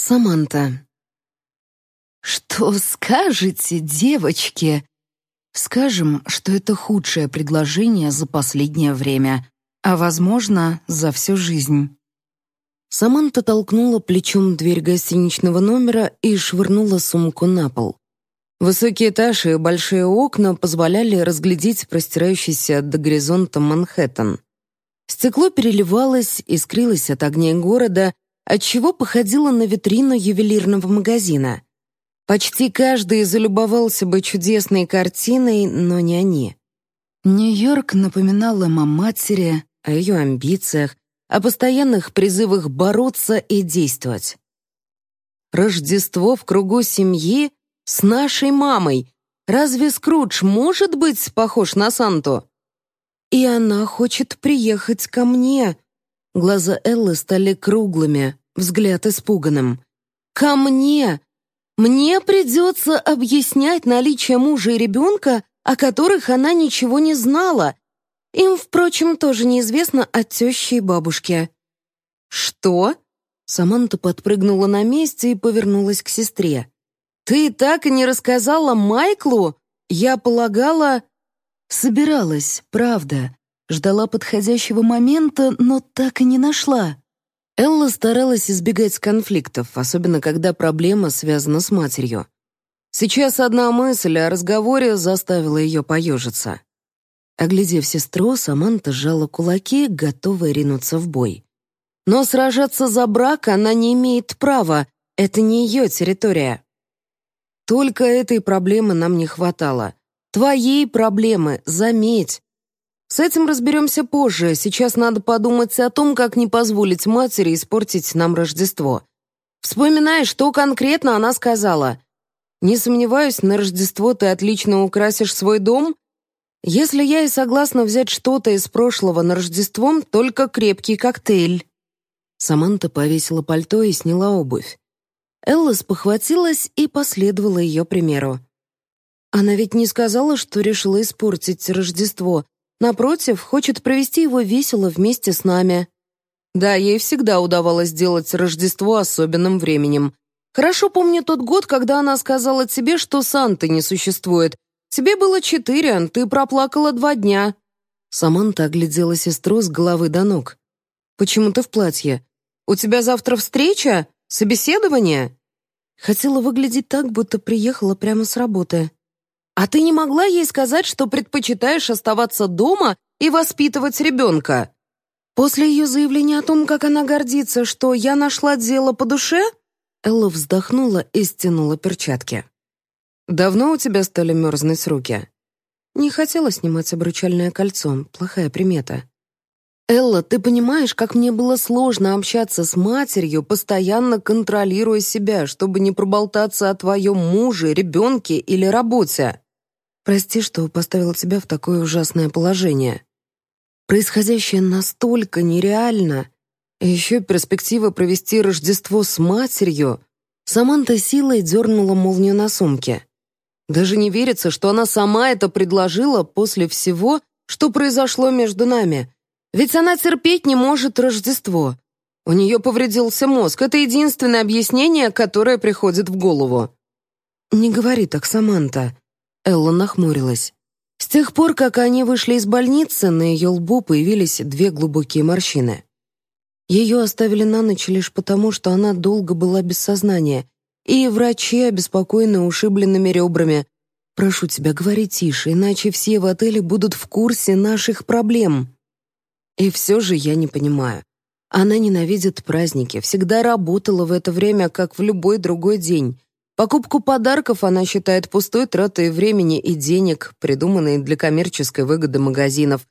Саманта. «Что скажете, девочки?» «Скажем, что это худшее предложение за последнее время, а, возможно, за всю жизнь». Саманта толкнула плечом дверь гостиничного номера и швырнула сумку на пол. Высокие этажи и большие окна позволяли разглядеть простирающийся до горизонта Манхэттен. Стекло переливалось, искрилось от огней города, отчего походило на витрину ювелирного магазина. Почти каждый залюбовался бы чудесной картиной, но не они. Нью-Йорк напоминал им о матери, о ее амбициях, о постоянных призывах бороться и действовать. Рождество в кругу семьи с нашей мамой. Разве Скрудж может быть похож на Санту? И она хочет приехать ко мне, Глаза Эллы стали круглыми, взгляд испуганным. «Ко мне! Мне придется объяснять наличие мужа и ребенка, о которых она ничего не знала. Им, впрочем, тоже неизвестно от тещи и бабушки». «Что?» Саманта подпрыгнула на месте и повернулась к сестре. «Ты так и не рассказала Майклу? Я полагала...» «Собиралась, правда. Ждала подходящего момента, но так и не нашла. Элла старалась избегать конфликтов, особенно когда проблема связана с матерью. Сейчас одна мысль о разговоре заставила ее поежиться. Оглядев сестру, Саманта сжала кулаки, готовая ринуться в бой. Но сражаться за брак она не имеет права, это не ее территория. Только этой проблемы нам не хватало. Твоей проблемы, заметь. С этим разберемся позже. Сейчас надо подумать о том, как не позволить матери испортить нам Рождество. Вспоминай, что конкретно она сказала. Не сомневаюсь, на Рождество ты отлично украсишь свой дом. Если я и согласна взять что-то из прошлого на Рождество, только крепкий коктейль. Саманта повесила пальто и сняла обувь. Элла спохватилась и последовала ее примеру. Она ведь не сказала, что решила испортить Рождество, Напротив, хочет провести его весело вместе с нами. Да, ей всегда удавалось сделать Рождество особенным временем. Хорошо помню тот год, когда она сказала тебе, что Санты не существует. Тебе было четыре, ты проплакала два дня. Саманта оглядела сестру с головы до ног. «Почему ты в платье? У тебя завтра встреча? Собеседование?» Хотела выглядеть так, будто приехала прямо с работы. А ты не могла ей сказать, что предпочитаешь оставаться дома и воспитывать ребенка? После ее заявления о том, как она гордится, что я нашла дело по душе, Элла вздохнула и стянула перчатки. «Давно у тебя стали мерзнуть руки?» Не хотела снимать обручальное кольцо, плохая примета. «Элла, ты понимаешь, как мне было сложно общаться с матерью, постоянно контролируя себя, чтобы не проболтаться о твоем муже, ребенке или работе?» Прости, что поставила тебя в такое ужасное положение. Происходящее настолько нереально. Еще перспектива провести Рождество с матерью. Саманта силой дернула молнию на сумке. Даже не верится, что она сама это предложила после всего, что произошло между нами. Ведь она терпеть не может Рождество. У нее повредился мозг. Это единственное объяснение, которое приходит в голову. «Не говори так, Саманта», Элла нахмурилась. С тех пор, как они вышли из больницы, на ее лбу появились две глубокие морщины. Ее оставили на ночь лишь потому, что она долго была без сознания, и врачи, обеспокоены ушибленными ребрами. «Прошу тебя, говори тише, иначе все в отеле будут в курсе наших проблем». И все же я не понимаю. Она ненавидит праздники, всегда работала в это время, как в любой другой день. Покупку подарков она считает пустой тратой времени и денег, придуманной для коммерческой выгоды магазинов.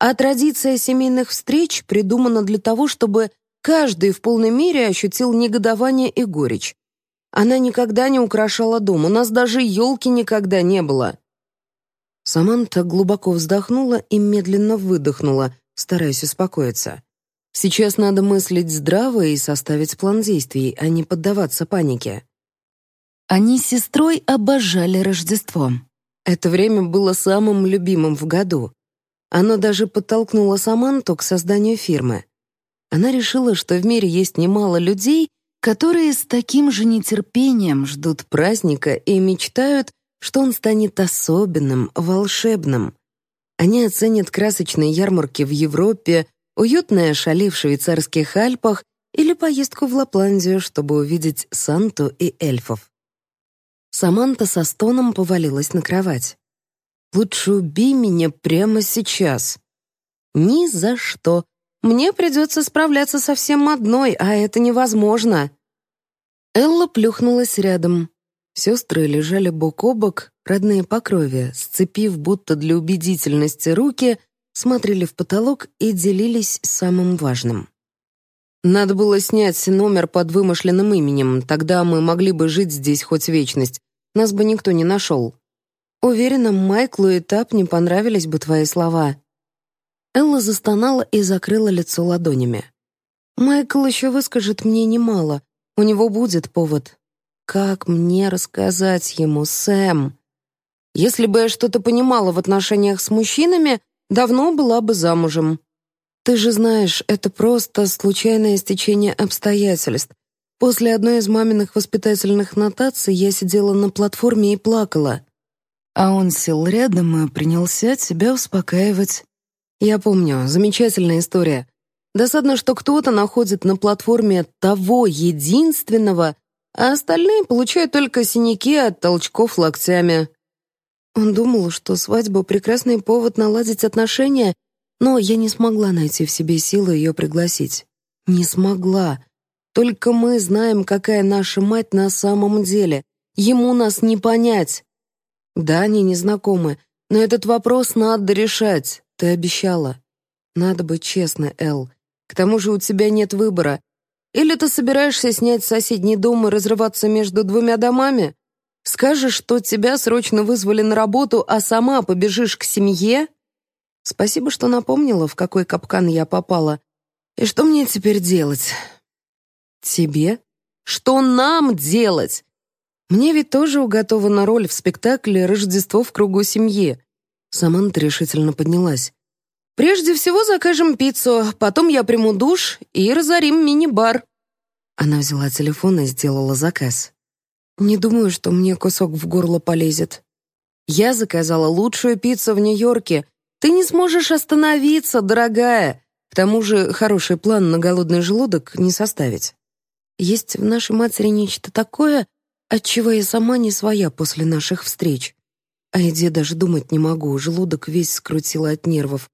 А традиция семейных встреч придумана для того, чтобы каждый в полной мере ощутил негодование и горечь. Она никогда не украшала дом, у нас даже елки никогда не было. Саманта глубоко вздохнула и медленно выдохнула, стараясь успокоиться. Сейчас надо мыслить здраво и составить план действий, а не поддаваться панике. Они с сестрой обожали Рождество. Это время было самым любимым в году. Оно даже подтолкнуло Саманту к созданию фирмы. Она решила, что в мире есть немало людей, которые с таким же нетерпением ждут праздника и мечтают, что он станет особенным, волшебным. Они оценят красочные ярмарки в Европе, уютное шале в швейцарских Альпах или поездку в Лапландию, чтобы увидеть Санту и эльфов. Саманта со стоном повалилась на кровать. «Лучше убей меня прямо сейчас». «Ни за что. Мне придется справляться совсем одной, а это невозможно». Элла плюхнулась рядом. Сестры лежали бок о бок, родные по крови, сцепив будто для убедительности руки, смотрели в потолок и делились самым важным. Надо было снять номер под вымышленным именем, тогда мы могли бы жить здесь хоть вечность. Нас бы никто не нашел. Уверена, Майклу и Тап не понравились бы твои слова. Элла застонала и закрыла лицо ладонями. Майкл еще выскажет мне немало. У него будет повод. Как мне рассказать ему, Сэм? Если бы я что-то понимала в отношениях с мужчинами, давно была бы замужем. Ты же знаешь, это просто случайное стечение обстоятельств. После одной из маминых воспитательных нотаций я сидела на платформе и плакала. А он сел рядом и принялся себя успокаивать. Я помню, замечательная история. Досадно, что кто-то находит на платформе того единственного, а остальные получают только синяки от толчков локтями. Он думал, что свадьба — прекрасный повод наладить отношения но я не смогла найти в себе силы ее пригласить. Не смогла. Только мы знаем, какая наша мать на самом деле. Ему нас не понять. Да, они не знакомы, но этот вопрос надо решать. Ты обещала. Надо быть честной, Эл. К тому же у тебя нет выбора. Или ты собираешься снять соседний дом и разрываться между двумя домами? Скажешь, что тебя срочно вызвали на работу, а сама побежишь к семье? Спасибо, что напомнила, в какой капкан я попала. И что мне теперь делать? Тебе? Что нам делать? Мне ведь тоже уготована роль в спектакле «Рождество в кругу семьи». Саманта решительно поднялась. «Прежде всего закажем пиццу, потом я приму душ и разорим мини-бар». Она взяла телефон и сделала заказ. «Не думаю, что мне кусок в горло полезет. Я заказала лучшую пиццу в Нью-Йорке, ты не сможешь остановиться, дорогая. К тому же хороший план на голодный желудок не составить. Есть в нашей матери нечто такое, от чего я сама не своя после наших встреч. О еде даже думать не могу, желудок весь скрутило от нервов.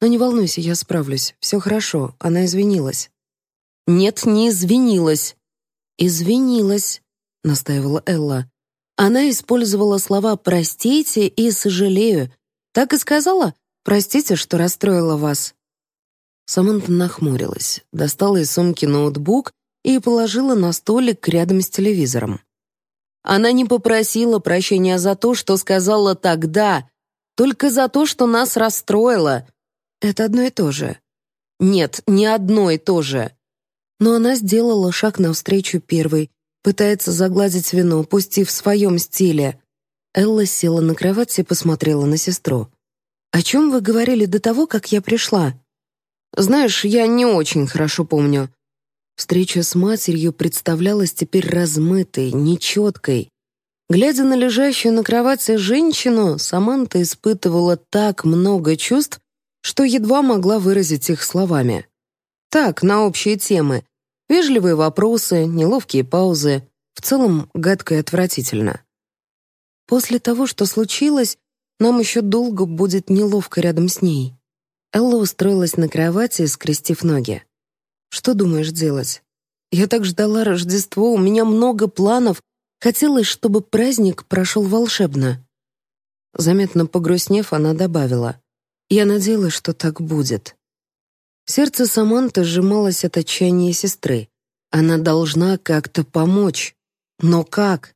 Но не волнуйся, я справлюсь. Все хорошо, она извинилась. Нет, не извинилась. Извинилась, настаивала Элла. Она использовала слова «простите» и «сожалею». Так и сказала? Простите, что расстроила вас». Саманта нахмурилась, достала из сумки ноутбук и положила на столик рядом с телевизором. Она не попросила прощения за то, что сказала тогда, только за то, что нас расстроило. Это одно и то же. Нет, не одно и то же. Но она сделала шаг навстречу первой, пытается загладить вину, пустив в своем стиле. Элла села на кровать и посмотрела на сестру. «О чем вы говорили до того, как я пришла?» «Знаешь, я не очень хорошо помню». Встреча с матерью представлялась теперь размытой, нечеткой. Глядя на лежащую на кровати женщину, Саманта испытывала так много чувств, что едва могла выразить их словами. Так, на общие темы. Вежливые вопросы, неловкие паузы. В целом, гадко и отвратительно. После того, что случилось, нам еще долго будет неловко рядом с ней. Элла устроилась на кровати, скрестив ноги. «Что думаешь делать? Я так ждала Рождество, у меня много планов. Хотелось, чтобы праздник прошел волшебно». Заметно погрустнев, она добавила. «Я надеялась, что так будет». Сердце Саманты сжималось от отчаяния сестры. Она должна как-то помочь. Но как?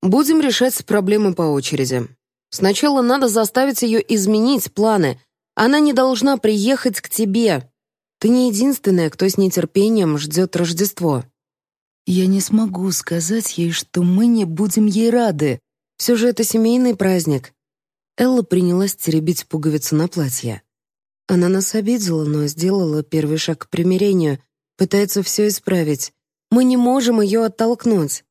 Будем решать проблемы по очереди. Сначала надо заставить ее изменить планы. Она не должна приехать к тебе. Ты не единственная, кто с нетерпением ждет Рождество. Я не смогу сказать ей, что мы не будем ей рады. Все же это семейный праздник. Элла принялась теребить пуговицу на платье. Она нас обидела, но сделала первый шаг к примирению, пытается все исправить. Мы не можем ее оттолкнуть.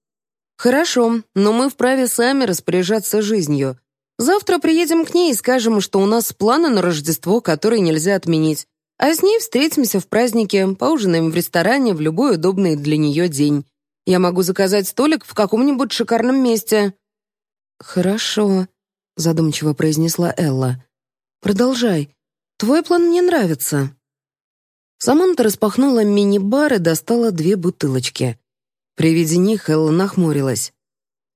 Хорошо, но мы вправе сами распоряжаться жизнью. Завтра приедем к ней и скажем, что у нас планы на Рождество, которые нельзя отменить. А с ней встретимся в празднике, поужинаем в ресторане в любой удобный для нее день. Я могу заказать столик в каком-нибудь шикарном месте». «Хорошо», — задумчиво произнесла Элла. «Продолжай. Твой план мне нравится». Саманта распахнула мини-бар и достала две бутылочки. При виде них Элла нахмурилась.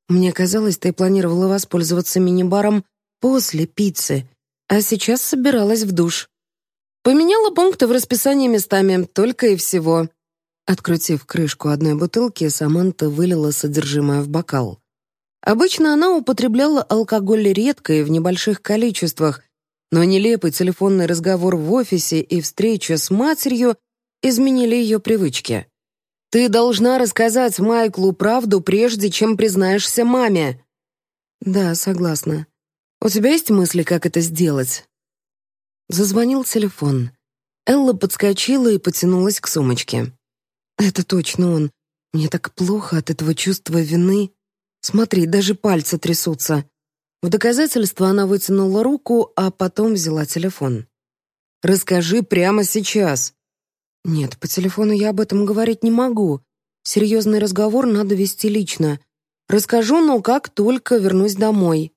«Мне казалось, ты планировала воспользоваться мини-баром после пиццы, а сейчас собиралась в душ». «Поменяла пункты в расписании местами, только и всего». Открутив крышку одной бутылки, Саманта вылила содержимое в бокал. Обычно она употребляла алкоголь редко и в небольших количествах, но нелепый телефонный разговор в офисе и встреча с матерью изменили ее привычки. «Ты должна рассказать Майклу правду, прежде чем признаешься маме». «Да, согласна. У тебя есть мысли, как это сделать?» Зазвонил телефон. Элла подскочила и потянулась к сумочке. «Это точно он. Мне так плохо от этого чувства вины. Смотри, даже пальцы трясутся. В доказательство она вытянула руку, а потом взяла телефон. «Расскажи прямо сейчас». «Нет, по телефону я об этом говорить не могу. Серьезный разговор надо вести лично. Расскажу, но как только вернусь домой».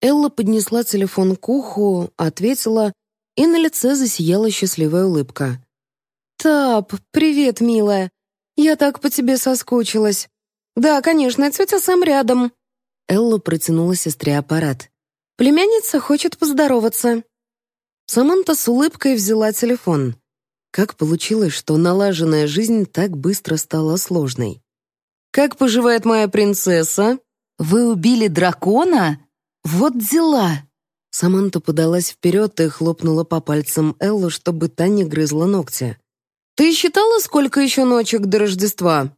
Элла поднесла телефон к уху, ответила, и на лице засияла счастливая улыбка. «Тап, привет, милая. Я так по тебе соскучилась. Да, конечно, тетя Сэм рядом». Элла протянула сестре аппарат. «Племянница хочет поздороваться». Саманта с улыбкой взяла телефон. Как получилось, что налаженная жизнь так быстро стала сложной? «Как поживает моя принцесса? Вы убили дракона? Вот дела!» Саманта подалась вперед и хлопнула по пальцам Эллу, чтобы та не грызла ногти. «Ты считала, сколько еще ночек до Рождества?»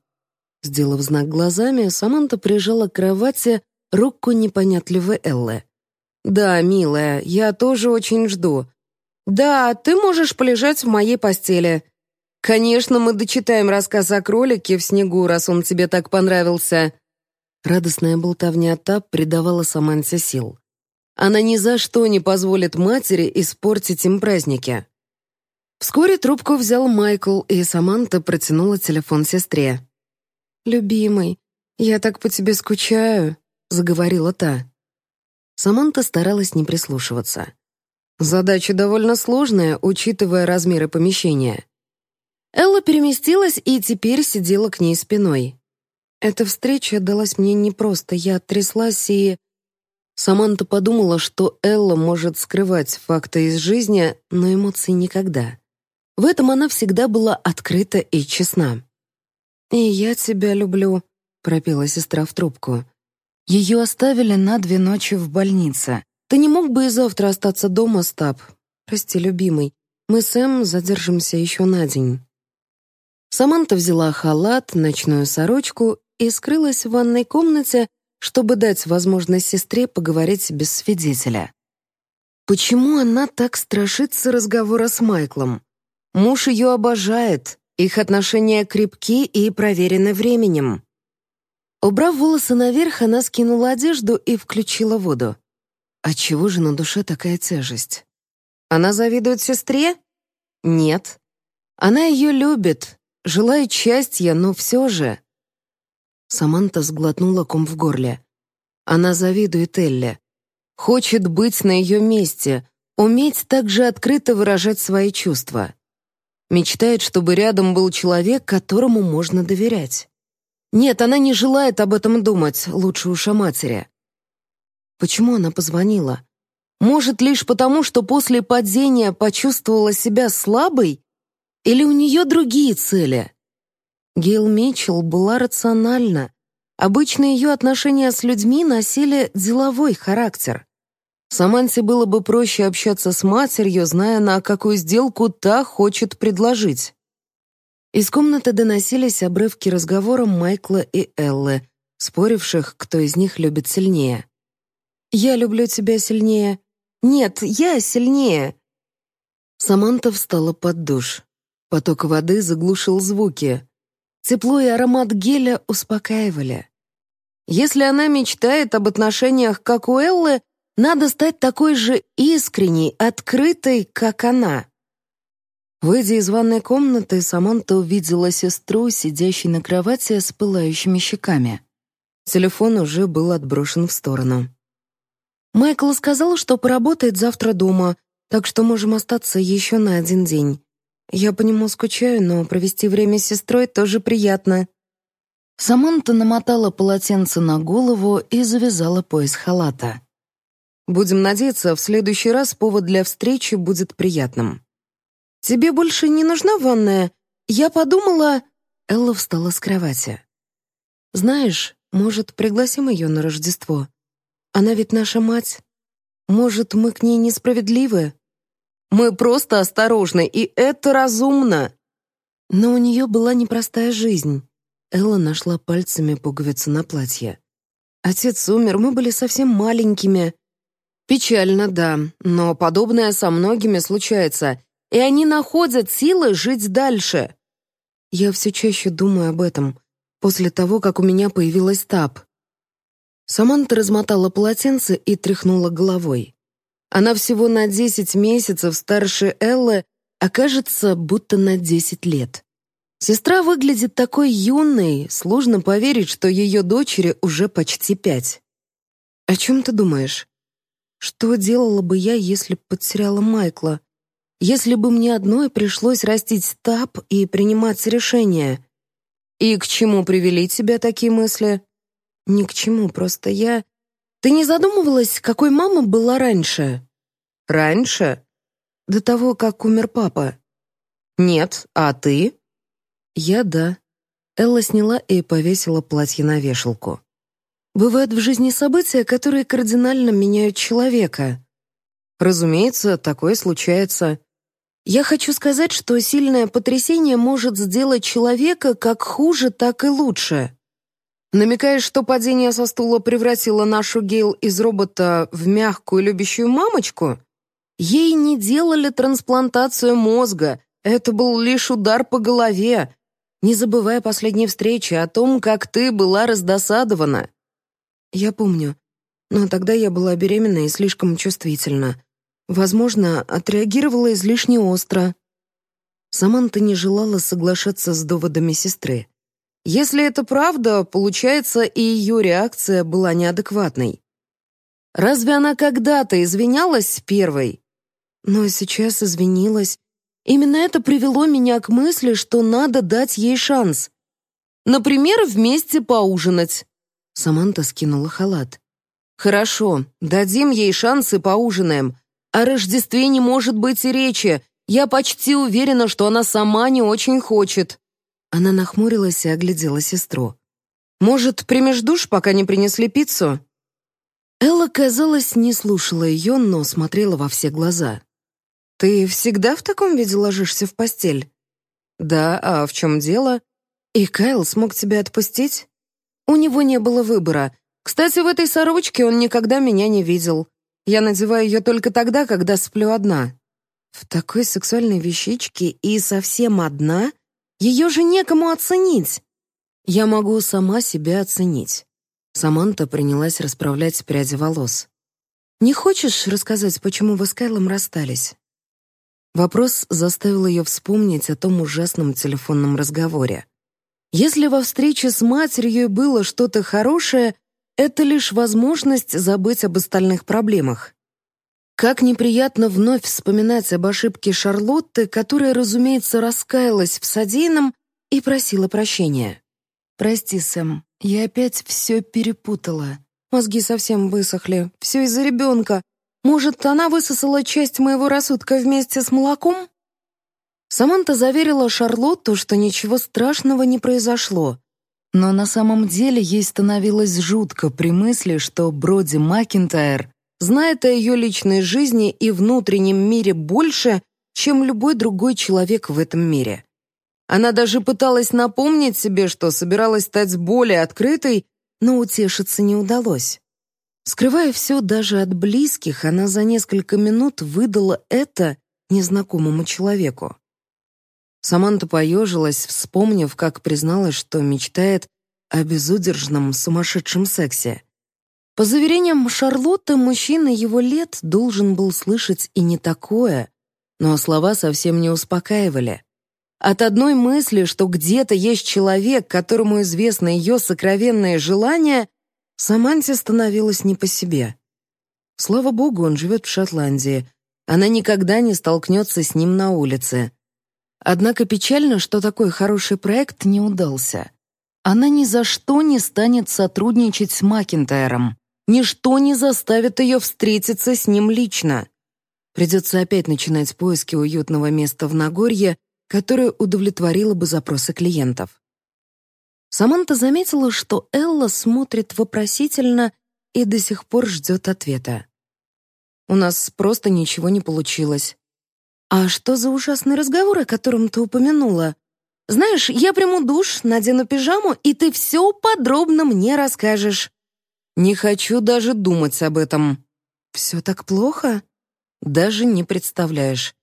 Сделав знак глазами, Саманта прижала к кровати руку непонятливой Эллы. «Да, милая, я тоже очень жду. Да, ты можешь полежать в моей постели. Конечно, мы дочитаем рассказ о кролике в снегу, раз он тебе так понравился». Радостная болтовня Тап придавала Саманте сил. Она ни за что не позволит матери испортить им праздники. Вскоре трубку взял Майкл, и Саманта протянула телефон сестре. «Любимый, я так по тебе скучаю», заговорила та. Саманта старалась не прислушиваться. Задача довольно сложная, учитывая размеры помещения. Элла переместилась и теперь сидела к ней спиной. Эта встреча далась мне непросто, я тряслась и... Саманта подумала, что Элла может скрывать факты из жизни, но эмоций никогда. В этом она всегда была открыта и честна. «И я тебя люблю», — пропела сестра в трубку. Ее оставили на две ночи в больнице. Ты не мог бы и завтра остаться дома, Стаб? Прости, любимый, мы с Эм задержимся еще на день». Саманта взяла халат, ночную сорочку и скрылась в ванной комнате, чтобы дать возможность сестре поговорить без свидетеля. Почему она так страшится разговора с Майклом? Муж ее обожает, их отношения крепки и проверены временем. Убрав волосы наверх, она скинула одежду и включила воду. А чего же на душе такая тяжесть? Она завидует сестре? Нет. Она ее любит, желает счастья, но все же... Саманта сглотнула ком в горле. Она завидует Элле. Хочет быть на ее месте, уметь так же открыто выражать свои чувства. Мечтает, чтобы рядом был человек, которому можно доверять. Нет, она не желает об этом думать, лучше уж о матери. Почему она позвонила? Может, лишь потому, что после падения почувствовала себя слабой? Или у нее другие цели? Гейл Митчелл была рациональна. Обычно ее отношения с людьми носили деловой характер. Саманте было бы проще общаться с матерью, зная, на какую сделку та хочет предложить. Из комнаты доносились обрывки разговора Майкла и Эллы, споривших, кто из них любит сильнее. «Я люблю тебя сильнее». «Нет, я сильнее». Саманта встала под душ. Поток воды заглушил звуки. Тепло и аромат геля успокаивали. Если она мечтает об отношениях, как у Эллы, надо стать такой же искренней, открытой, как она. Выйдя из ванной комнаты, Саманта увидела сестру, сидящей на кровати с пылающими щеками. Телефон уже был отброшен в сторону. Майкл сказал, что поработает завтра дома, так что можем остаться еще на один день. Я по нему скучаю, но провести время с сестрой тоже приятно. Саманта намотала полотенце на голову и завязала пояс халата. Будем надеяться, в следующий раз повод для встречи будет приятным. «Тебе больше не нужна ванная? Я подумала...» Элла встала с кровати. «Знаешь, может, пригласим ее на Рождество? Она ведь наша мать. Может, мы к ней несправедливы? Мы просто осторожны, и это разумно!» Но у нее была непростая жизнь. Элла нашла пальцами пуговицу на платье. Отец умер, мы были совсем маленькими. Печально, да, но подобное со многими случается, и они находят силы жить дальше. Я все чаще думаю об этом, после того, как у меня появилась ТАП. Саманта размотала полотенце и тряхнула головой. Она всего на 10 месяцев старше Эллы, а кажется, будто на 10 лет. Сестра выглядит такой юной, сложно поверить, что ее дочери уже почти пять. «О чем ты думаешь? Что делала бы я, если потеряла Майкла? если бы мне одной пришлось растить тап и принимать решения. И к чему привели тебя такие мысли? Ни к чему, просто я... Ты не задумывалась, какой мама была раньше? Раньше? До того, как умер папа. Нет, а ты? Я да. Элла сняла и повесила платье на вешалку. Бывают в жизни события, которые кардинально меняют человека. Разумеется, такое случается. Я хочу сказать, что сильное потрясение может сделать человека как хуже, так и лучше. Намекаешь, что падение со стула превратило нашу Гейл из робота в мягкую любящую мамочку? Ей не делали трансплантацию мозга, это был лишь удар по голове. Не забывая последней встречи о том, как ты была раздосадована. Я помню, но тогда я была беременна и слишком чувствительна. Возможно, отреагировала излишне остро. Саманта не желала соглашаться с доводами сестры. Если это правда, получается, и ее реакция была неадекватной. Разве она когда-то извинялась первой? Но сейчас извинилась. Именно это привело меня к мысли, что надо дать ей шанс. Например, вместе поужинать. Саманта скинула халат. «Хорошо, дадим ей шанс и поужинаем. О Рождестве не может быть и речи. Я почти уверена, что она сама не очень хочет». Она нахмурилась и оглядела сестру. «Может, примешь душ, пока не принесли пиццу?» Элла, казалось, не слушала ее, но смотрела во все глаза. «Ты всегда в таком виде ложишься в постель?» «Да, а в чем дело?» «И Кайл смог тебя отпустить?» «У него не было выбора. Кстати, в этой сорочке он никогда меня не видел. Я надеваю ее только тогда, когда сплю одна. В такой сексуальной вещичке и совсем одна? Ее же некому оценить. Я могу сама себя оценить. Саманта принялась расправлять пряди волос. «Не хочешь рассказать, почему вы с Кайлом расстались?» Вопрос заставил ее вспомнить о том ужасном телефонном разговоре. Если во встрече с матерью было что-то хорошее, это лишь возможность забыть об остальных проблемах. Как неприятно вновь вспоминать об ошибке Шарлотты, которая, разумеется, раскаялась в содеянном и просила прощения. «Прости, Сэм, я опять все перепутала. Мозги совсем высохли. Все из-за ребенка. Может, она высосала часть моего рассудка вместе с молоком?» Саманта заверила Шарлотту, что ничего страшного не произошло, но на самом деле ей становилось жутко при мысли, что Броди Макинтайр знает о ее личной жизни и внутреннем мире больше, чем любой другой человек в этом мире. Она даже пыталась напомнить себе, что собиралась стать более открытой, но утешиться не удалось. Скрывая все даже от близких, она за несколько минут выдала это незнакомому человеку. Саманта поежилась, вспомнив, как призналась, что мечтает о безудержном сумасшедшем сексе. По заверениям Шарлотты, мужчина его лет должен был слышать и не такое, но слова совсем не успокаивали. От одной мысли, что где-то есть человек, которому известно ее сокровенное желание, Саманте становилось не по себе. Слава богу, он живет в Шотландии. Она никогда не столкнется с ним на улице. Однако печально, что такой хороший проект не удался. Она ни за что не станет сотрудничать с Макинтайром. Ничто не заставит ее встретиться с ним лично. Придется опять начинать поиски уютного места в Нагорье, которое удовлетворило бы запросы клиентов. Саманта заметила, что Элла смотрит вопросительно и до сих пор ждет ответа. «У нас просто ничего не получилось». «А что за ужасный разговор, о котором ты упомянула? Знаешь, я приму душ, надену пижаму, и ты все подробно мне расскажешь». «Не хочу даже думать об этом». «Все так плохо?» «Даже не представляешь.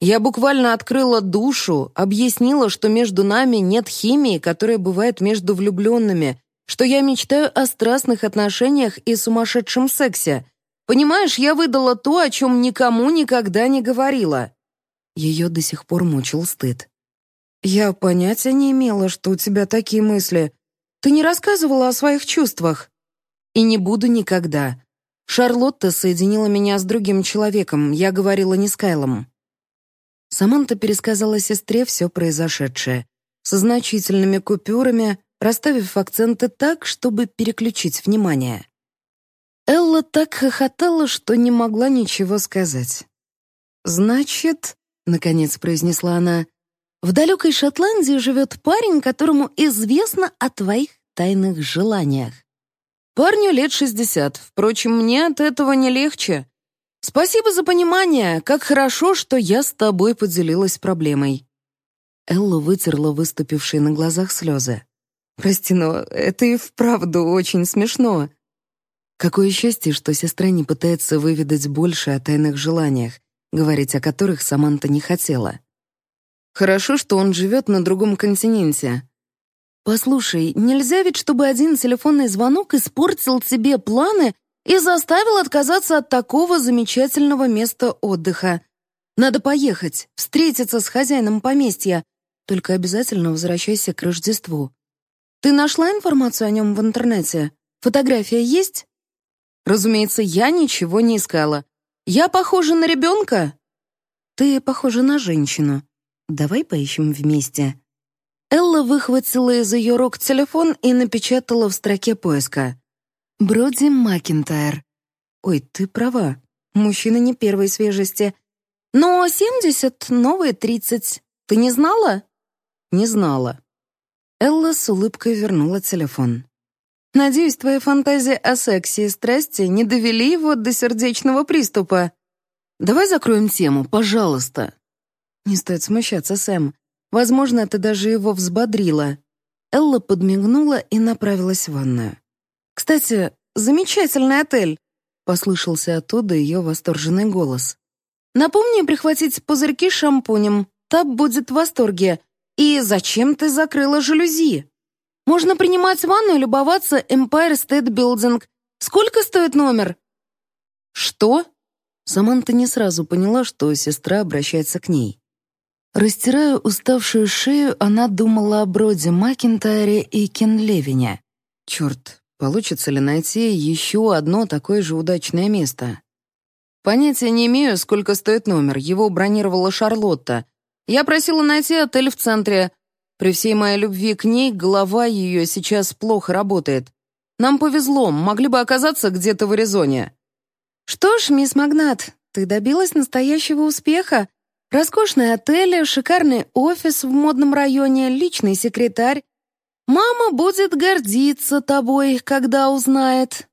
Я буквально открыла душу, объяснила, что между нами нет химии, которая бывает между влюбленными, что я мечтаю о страстных отношениях и сумасшедшем сексе. Понимаешь, я выдала то, о чем никому никогда не говорила. Ее до сих пор мучил стыд. «Я понятия не имела, что у тебя такие мысли. Ты не рассказывала о своих чувствах?» «И не буду никогда. Шарлотта соединила меня с другим человеком, я говорила не с Кайлом». Саманта пересказала сестре все произошедшее, со значительными купюрами, расставив акценты так, чтобы переключить внимание. Элла так хохотала, что не могла ничего сказать. «Значит», — наконец произнесла она, «в далекой Шотландии живет парень, которому известно о твоих тайных желаниях. Парню лет шестьдесят, впрочем, мне от этого не легче. «Спасибо за понимание. Как хорошо, что я с тобой поделилась проблемой». Элла вытерла выступившие на глазах слезы. «Прости, но это и вправду очень смешно». Какое счастье, что сестра не пытается выведать больше о тайных желаниях, говорить о которых Саманта не хотела. Хорошо, что он живет на другом континенте. «Послушай, нельзя ведь, чтобы один телефонный звонок испортил тебе планы и заставил отказаться от такого замечательного места отдыха. Надо поехать, встретиться с хозяином поместья, только обязательно возвращайся к Рождеству. Ты нашла информацию о нем в интернете? Фотография есть? Разумеется, я ничего не искала. Я похожа на ребенка? Ты похожа на женщину. Давай поищем вместе. Элла выхватила из ее рук телефон и напечатала в строке поиска. Броди Макинтайр. Ой, ты права. Мужчина не первой свежести. Но 70, новые 30. Ты не знала? Не знала. Элла с улыбкой вернула телефон. Надеюсь, твои фантазии о сексе и страсти не довели его до сердечного приступа. Давай закроем тему, пожалуйста. Не стоит смущаться, Сэм. Возможно, ты даже его взбодрила. Элла подмигнула и направилась в ванную. «Кстати, замечательный отель!» — послышался оттуда ее восторженный голос. «Напомни прихватить пузырьки шампунем. Таб будет в восторге. И зачем ты закрыла жалюзи? Можно принимать ванну и любоваться Empire State Building. Сколько стоит номер?» «Что?» Саманта не сразу поняла, что сестра обращается к ней. Растирая уставшую шею, она думала о Броде Макинтайре и Кен Левине. Черт, Получится ли найти еще одно такое же удачное место? Понятия не имею, сколько стоит номер. Его бронировала Шарлотта. Я просила найти отель в центре. При всей моей любви к ней голова ее сейчас плохо работает. Нам повезло, могли бы оказаться где-то в Аризоне. Что ж, мисс Магнат, ты добилась настоящего успеха. Роскошный отель, шикарный офис в модном районе, личный секретарь, Мама будет гордиться тобой, когда узнает».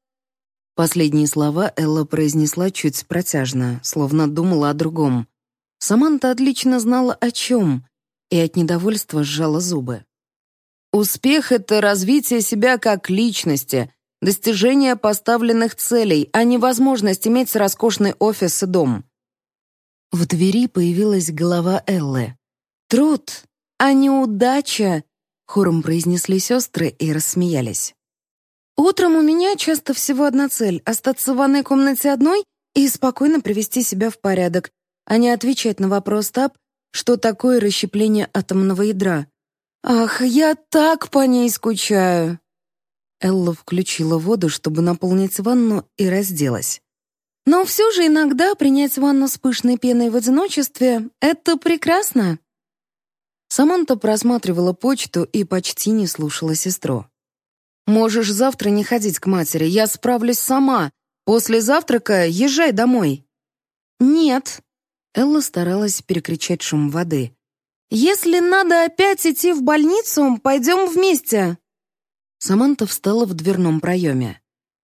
Последние слова Элла произнесла чуть протяжно, словно думала о другом. Саманта отлично знала о чем, и от недовольства сжала зубы. «Успех — это развитие себя как личности, достижение поставленных целей, а не возможность иметь роскошный офис и дом». В двери появилась голова Эллы. Труд а неудача», — хором произнесли сестры и рассмеялись. «Утром у меня часто всего одна цель — остаться в ванной комнате одной и спокойно привести себя в порядок, а не отвечать на вопрос ТАП, что такое расщепление атомного ядра. Ах, я так по ней скучаю!» Элла включила воду, чтобы наполнить ванну, и разделась. Но все же иногда принять ванну с пышной пеной в одиночестве — это прекрасно. Саманта просматривала почту и почти не слушала сестру. «Можешь завтра не ходить к матери, я справлюсь сама. После завтрака езжай домой». «Нет», — Элла старалась перекричать шум воды. «Если надо опять идти в больницу, пойдем вместе». Саманта встала в дверном проеме.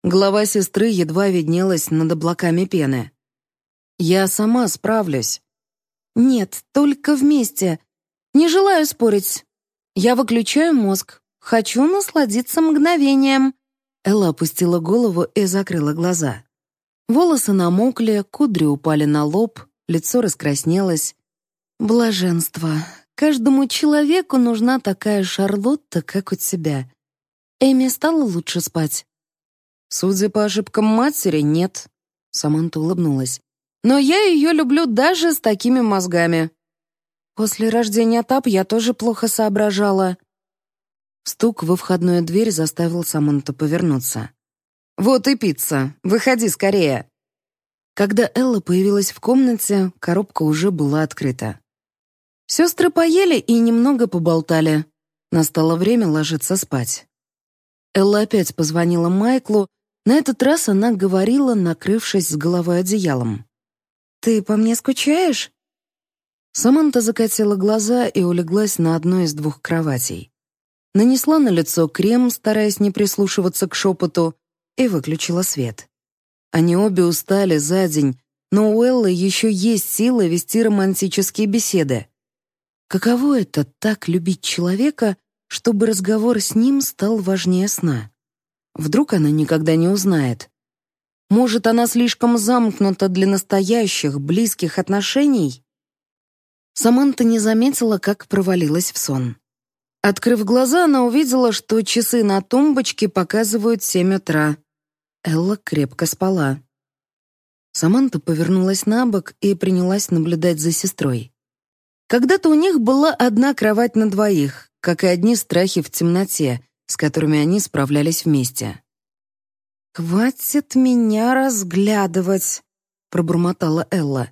Голова сестры едва виднелась над облаками пены. «Я сама справлюсь». «Нет, только вместе. Не желаю спорить. Я выключаю мозг. Хочу насладиться мгновением». Элла опустила голову и закрыла глаза. Волосы намокли, кудри упали на лоб, лицо раскраснелось. Блаженство. Каждому человеку нужна такая Шарлотта, как у тебя. Эми стала лучше спать? Судя по ошибкам матери, нет. Саманта улыбнулась. Но я ее люблю даже с такими мозгами. После рождения Тап я тоже плохо соображала. Стук во входную дверь заставил Саманту повернуться. «Вот и пицца. Выходи скорее». Когда Элла появилась в комнате, коробка уже была открыта. Сестры поели и немного поболтали. Настало время ложиться спать. Элла опять позвонила Майклу. На этот раз она говорила, накрывшись с головой одеялом. «Ты по мне скучаешь?» Саманта закатила глаза и улеглась на одной из двух кроватей. Нанесла на лицо крем, стараясь не прислушиваться к шепоту, и выключила свет. Они обе устали за день, но у Эллы еще есть силы вести романтические беседы. Каково это — так любить человека, чтобы разговор с ним стал важнее сна. Вдруг она никогда не узнает. Может, она слишком замкнута для настоящих, близких отношений? Саманта не заметила, как провалилась в сон. Открыв глаза, она увидела, что часы на тумбочке показывают семь утра. Элла крепко спала. Саманта повернулась на бок и принялась наблюдать за сестрой. Когда-то у них была одна кровать на двоих, как и одни страхи в темноте, с которыми они справлялись вместе. «Хватит меня разглядывать», — пробормотала Элла.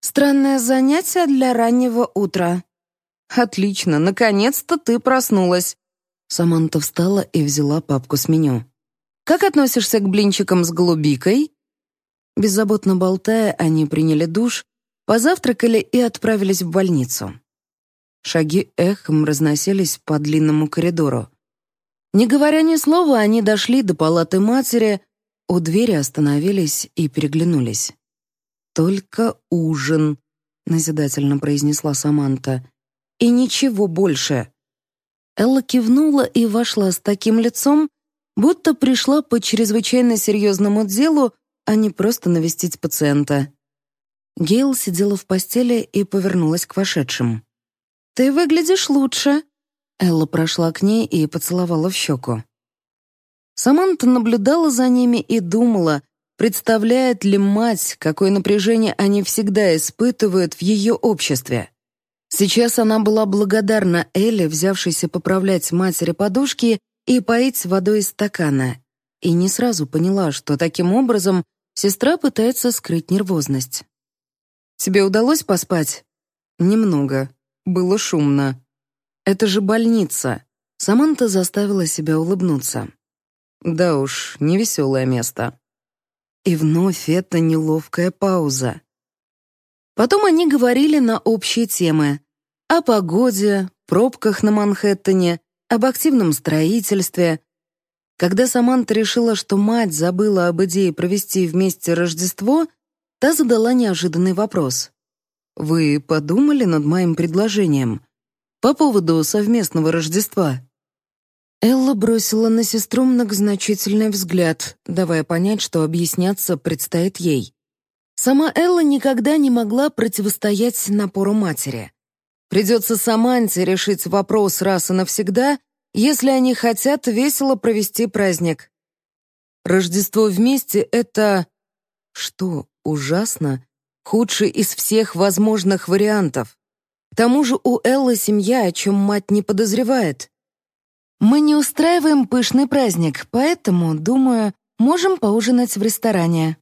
«Странное занятие для раннего утра». «Отлично, наконец-то ты проснулась». Саманта встала и взяла папку с меню. «Как относишься к блинчикам с голубикой?» Беззаботно болтая, они приняли душ, позавтракали и отправились в больницу. Шаги эхом разносились по длинному коридору. Не говоря ни слова, они дошли до палаты матери, у двери остановились и переглянулись. «Только ужин», — назидательно произнесла Саманта. «И ничего больше». Элла кивнула и вошла с таким лицом, будто пришла по чрезвычайно серьезному делу, а не просто навестить пациента. Гейл сидела в постели и повернулась к вошедшим. «Ты выглядишь лучше». Элла прошла к ней и поцеловала в щеку. Саманта наблюдала за ними и думала, представляет ли мать, какое напряжение они всегда испытывают в ее обществе. Сейчас она была благодарна Элле, взявшейся поправлять матери подушки и поить водой из стакана, и не сразу поняла, что таким образом сестра пытается скрыть нервозность. «Тебе удалось поспать?» «Немного», было шумно. «Это же больница!» Саманта заставила себя улыбнуться. «Да уж, невеселое место». И вновь эта неловкая пауза. Потом они говорили на общие темы. О погоде, пробках на Манхэттене, об активном строительстве. Когда Саманта решила, что мать забыла об идее провести вместе Рождество, та задала неожиданный вопрос. Вы подумали над моим предложением? По поводу совместного Рождества?» Элла бросила на сестру многозначительный взгляд, давая понять, что объясняться предстоит ей. Сама Элла никогда не могла противостоять напору матери. Придется Саманте решить вопрос раз и навсегда, если они хотят весело провести праздник. Рождество вместе — это... Что ужасно, худший из всех возможных вариантов. К тому же у Эллы семья, о чем мать не подозревает. Мы не устраиваем пышный праздник, поэтому, думаю, можем поужинать в ресторане.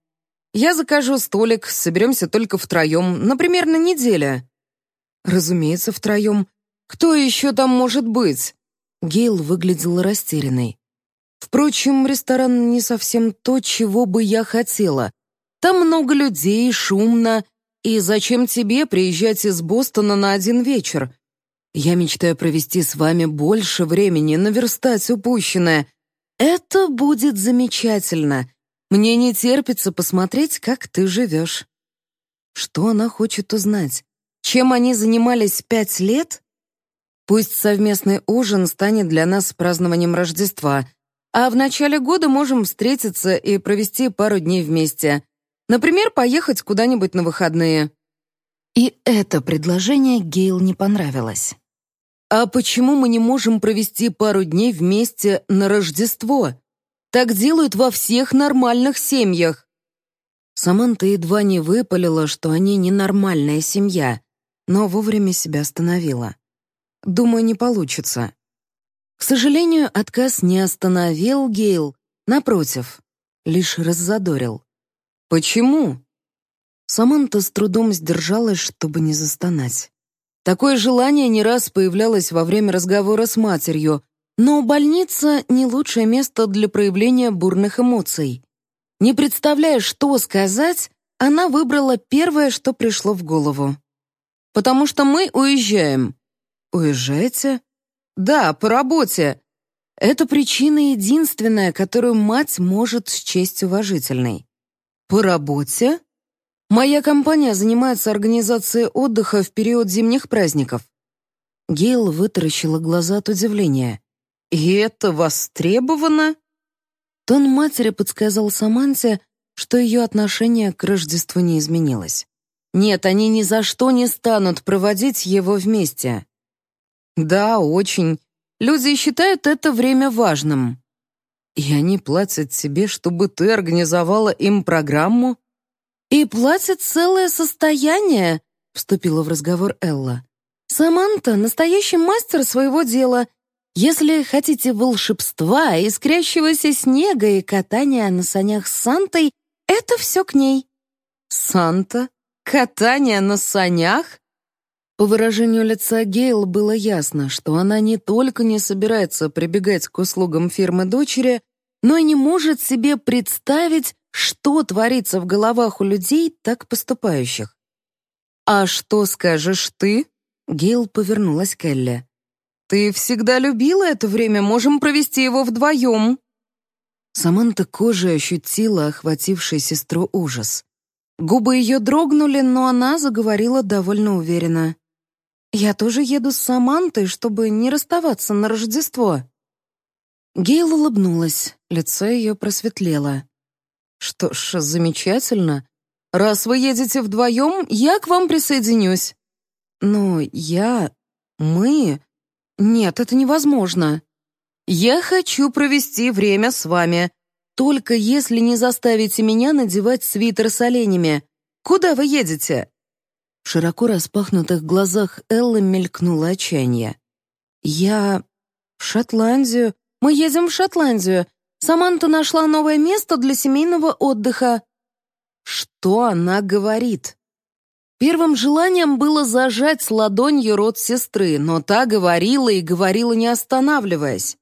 Я закажу столик, соберемся только втроем, например, на неделю. Разумеется, втроем. Кто еще там может быть? Гейл выглядел растерянной. Впрочем, ресторан не совсем то, чего бы я хотела. Там много людей, шумно, и зачем тебе приезжать из Бостона на один вечер? Я мечтаю провести с вами больше времени, наверстать упущенное. Это будет замечательно. Мне не терпится посмотреть, как ты живешь. Что она хочет узнать? Чем они занимались пять лет? Пусть совместный ужин станет для нас празднованием Рождества, а в начале года можем встретиться и провести пару дней вместе. Например, поехать куда-нибудь на выходные». И это предложение Гейл не понравилось. «А почему мы не можем провести пару дней вместе на Рождество? Так делают во всех нормальных семьях». Саманта едва не выпалила, что они ненормальная семья, но вовремя себя остановила. «Думаю, не получится». К сожалению, отказ не остановил Гейл, напротив, лишь раззадорил. «Почему?» Саманта с трудом сдержалась, чтобы не застонать. Такое желание не раз появлялось во время разговора с матерью, но больница — не лучшее место для проявления бурных эмоций. Не представляя, что сказать, она выбрала первое, что пришло в голову. «Потому что мы уезжаем». «Уезжаете?» «Да, по работе. Это причина единственная, которую мать может счесть уважительной. «По работе?» «Моя компания занимается организацией отдыха в период зимних праздников». Гейл вытаращила глаза от удивления. «И это востребовано?» Тон матери подсказал Саманте, что ее отношение к Рождеству не изменилось. Нет, они ни за что не станут проводить его вместе. Да, очень. Люди считают это время важным. И они платят тебе, чтобы ты организовала им программу? И платят целое состояние, вступила в разговор Элла. Саманта — настоящий мастер своего дела. Если хотите волшебства, искрящегося снега и катания на санях с Сантой, это все к ней. Санта? Катание на санях? По выражению лица Гейл было ясно, что она не только не собирается прибегать к услугам фирмы дочери, но и не может себе представить, что творится в головах у людей, так поступающих. «А что скажешь ты?» Гейл повернулась к Элле. «Ты всегда любила это время, можем провести его вдвоем». Саманта кожей ощутила охвативший сестру ужас. Губы ее дрогнули, но она заговорила довольно уверенно. «Я тоже еду с Самантой, чтобы не расставаться на Рождество». Гейл улыбнулась, лицо ее просветлело. «Что ж, замечательно. Раз вы едете вдвоем, я к вам присоединюсь». «Но я... мы... Нет, это невозможно. Я хочу провести время с вами, только если не заставите меня надевать свитер с оленями. Куда вы едете?» В широко распахнутых глазах Эллы мелькнуло отчаяние. «Я... в Шотландию, мы едем в Шотландию. Саманта нашла новое место для семейного отдыха». Что она говорит? Первым желанием было зажать ладонью рот сестры, но та говорила и говорила, не останавливаясь.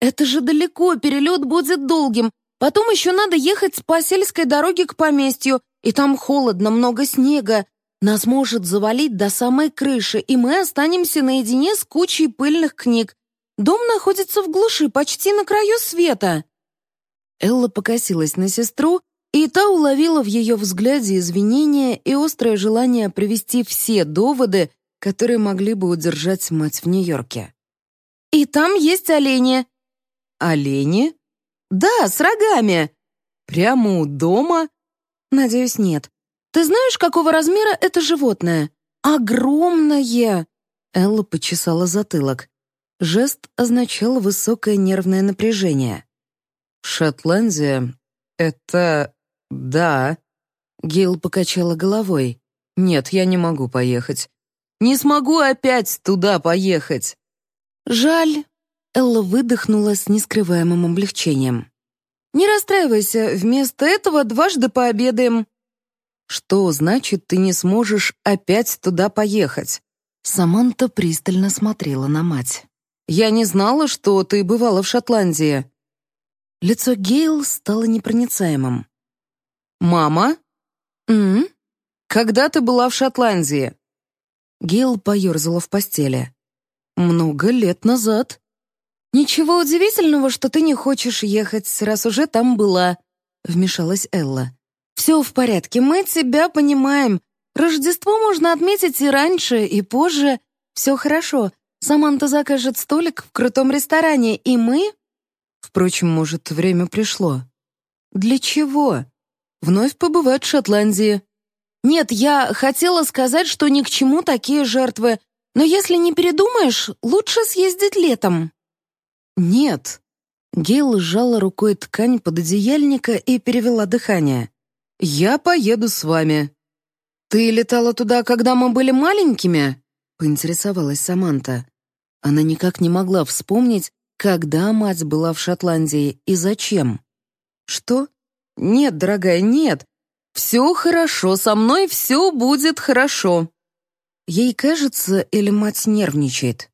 «Это же далеко, перелет будет долгим. Потом еще надо ехать по сельской дороге к поместью, и там холодно, много снега. Нас может завалить до самой крыши, и мы останемся наедине с кучей пыльных книг. Дом находится в глуши, почти на краю света». Элла покосилась на сестру, и та уловила в ее взгляде извинения и острое желание привести все доводы, которые могли бы удержать мать в Нью-Йорке. «И там есть олени». «Олени?» «Да, с рогами». «Прямо у дома?» «Надеюсь, нет. Ты знаешь, какого размера это животное? Огромное!» Элла почесала затылок. Жест означал высокое нервное напряжение. «Шотландия — это... да...» Гейл покачала головой. «Нет, я не могу поехать. Не смогу опять туда поехать!» «Жаль!» — Элла выдохнула с нескрываемым облегчением. «Не расстраивайся, вместо этого дважды пообедаем». «Что значит, ты не сможешь опять туда поехать?» Саманта пристально смотрела на мать. «Я не знала, что ты бывала в Шотландии». Лицо Гейл стало непроницаемым. «Мама?» «М? Когда ты была в Шотландии?» Гейл поерзала в постели. «Много лет назад». «Ничего удивительного, что ты не хочешь ехать, раз уже там была», — вмешалась Элла. «Все в порядке, мы тебя понимаем. Рождество можно отметить и раньше, и позже. Все хорошо. Саманта закажет столик в крутом ресторане, и мы...» Впрочем, может, время пришло. «Для чего?» «Вновь побывать в Шотландии». «Нет, я хотела сказать, что ни к чему такие жертвы. Но если не передумаешь, лучше съездить летом». «Нет». Гейл сжала рукой ткань под одеяльника и перевела дыхание. «Я поеду с вами». «Ты летала туда, когда мы были маленькими?» — поинтересовалась Саманта. Она никак не могла вспомнить, когда мать была в Шотландии и зачем. «Что? Нет, дорогая, нет. Все хорошо, со мной все будет хорошо». Ей кажется, или мать нервничает.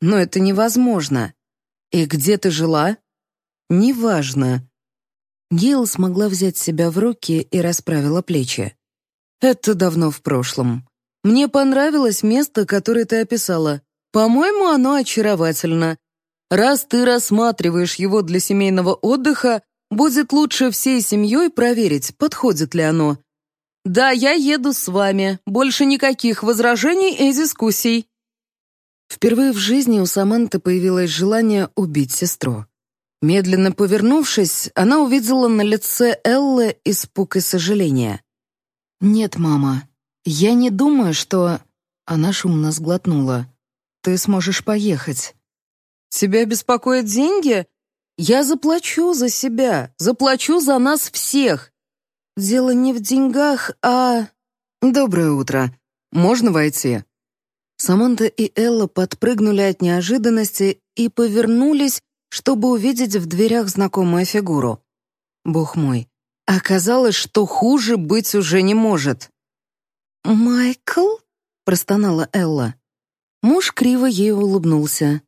Но это невозможно. И где ты жила? Неважно. Гейл смогла взять себя в руки и расправила плечи. Это давно в прошлом. Мне понравилось место, которое ты описала. По-моему, оно очаровательно. Раз ты рассматриваешь его для семейного отдыха, будет лучше всей семьей проверить, подходит ли оно. «Да, я еду с вами. Больше никаких возражений и дискуссий». Впервые в жизни у Саманты появилось желание убить сестру. Медленно повернувшись, она увидела на лице Эллы испуг и сожаление. «Нет, мама, я не думаю, что...» Она шумно сглотнула. «Ты сможешь поехать». «Тебя беспокоят деньги? Я заплачу за себя, заплачу за нас всех. Дело не в деньгах, а... Доброе утро. Можно войти? Саманта и Элла подпрыгнули от неожиданности и повернулись, чтобы увидеть в дверях знакомую фигуру. Бог мой, оказалось, что хуже быть уже не может. «Майкл?» — простонала Элла. Муж криво ей улыбнулся.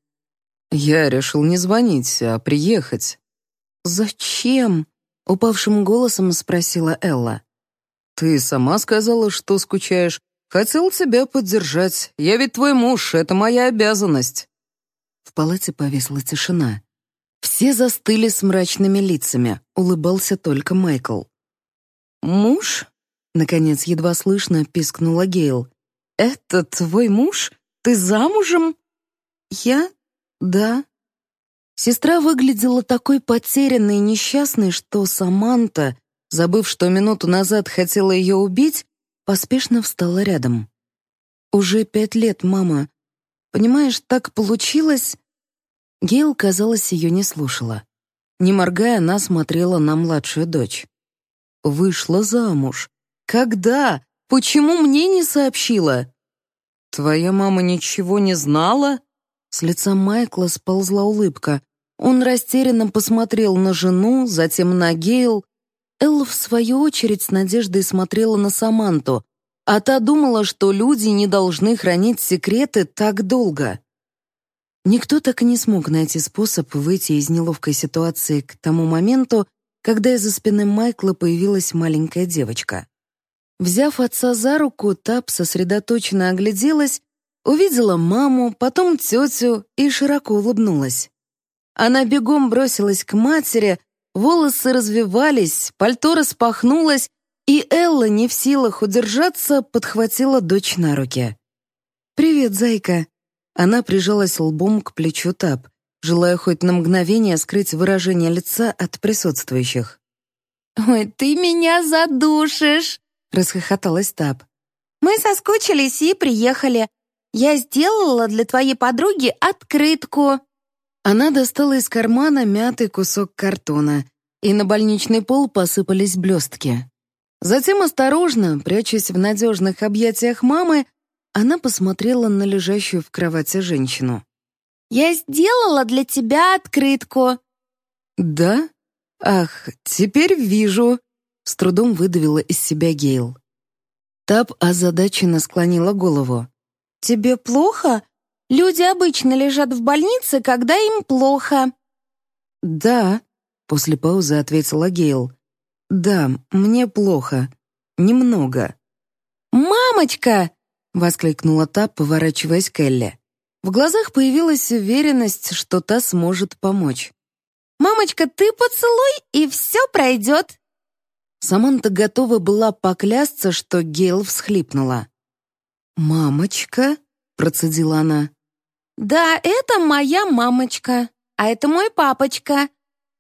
«Я решил не звонить, а приехать». «Зачем?» Упавшим голосом спросила Элла. «Ты сама сказала, что скучаешь. Хотел тебя поддержать. Я ведь твой муж, это моя обязанность». В палате повисла тишина. Все застыли с мрачными лицами, улыбался только Майкл. «Муж?» — наконец едва слышно пискнула Гейл. «Это твой муж? Ты замужем?» «Я? Да», Сестра выглядела такой потерянной и несчастной, что Саманта, забыв, что минуту назад хотела ее убить, поспешно встала рядом. «Уже пять лет, мама. Понимаешь, так получилось...» Гейл, казалось, ее не слушала. Не моргая, она смотрела на младшую дочь. «Вышла замуж. Когда? Почему мне не сообщила?» «Твоя мама ничего не знала?» С лица Майкла сползла улыбка. Он растерянно посмотрел на жену, затем на Гейл. Элла, в свою очередь, с надеждой смотрела на Саманту, а та думала, что люди не должны хранить секреты так долго. Никто так и не смог найти способ выйти из неловкой ситуации к тому моменту, когда из-за спины Майкла появилась маленькая девочка. Взяв отца за руку, Тап сосредоточенно огляделась, увидела маму, потом тетю и широко улыбнулась. Она бегом бросилась к матери, волосы развивались, пальто распахнулось, и Элла, не в силах удержаться, подхватила дочь на руки. «Привет, зайка!» Она прижалась лбом к плечу Тап, желая хоть на мгновение скрыть выражение лица от присутствующих. «Ой, ты меня задушишь!» — расхохоталась Тап. «Мы соскучились и приехали. Я сделала для твоей подруги открытку». Она достала из кармана мятый кусок картона, и на больничный пол посыпались блестки. Затем осторожно, прячась в надежных объятиях мамы, она посмотрела на лежащую в кровати женщину. «Я сделала для тебя открытку». «Да? Ах, теперь вижу», — с трудом выдавила из себя Гейл. Таб озадаченно склонила голову. «Тебе плохо? Люди обычно лежат в больнице, когда им плохо». «Да», — после паузы ответила Гейл. «Да, мне плохо. Немного». «Мамочка!» — воскликнула та, поворачиваясь к Элли. В глазах появилась уверенность, что та сможет помочь. «Мамочка, ты поцелуй, и все пройдет!» Саманта готова была поклясться, что Гейл всхлипнула. «Мамочка?» — процедила она. «Да, это моя мамочка, а это мой папочка».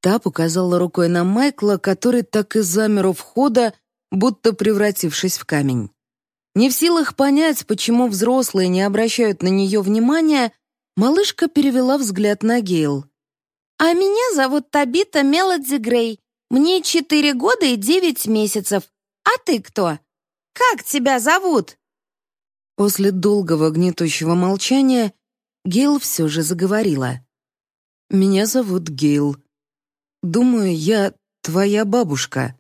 Та показала рукой на Майкла, который так и замер у входа, будто превратившись в камень. Не в силах понять, почему взрослые не обращают на нее внимания, малышка перевела взгляд на Гейл. «А меня зовут Табита Мелодзи Грей. Мне четыре года и девять месяцев. А ты кто? Как тебя зовут?» После долгого гнетущего молчания Гейл все же заговорила. «Меня зовут Гейл. Думаю, я твоя бабушка».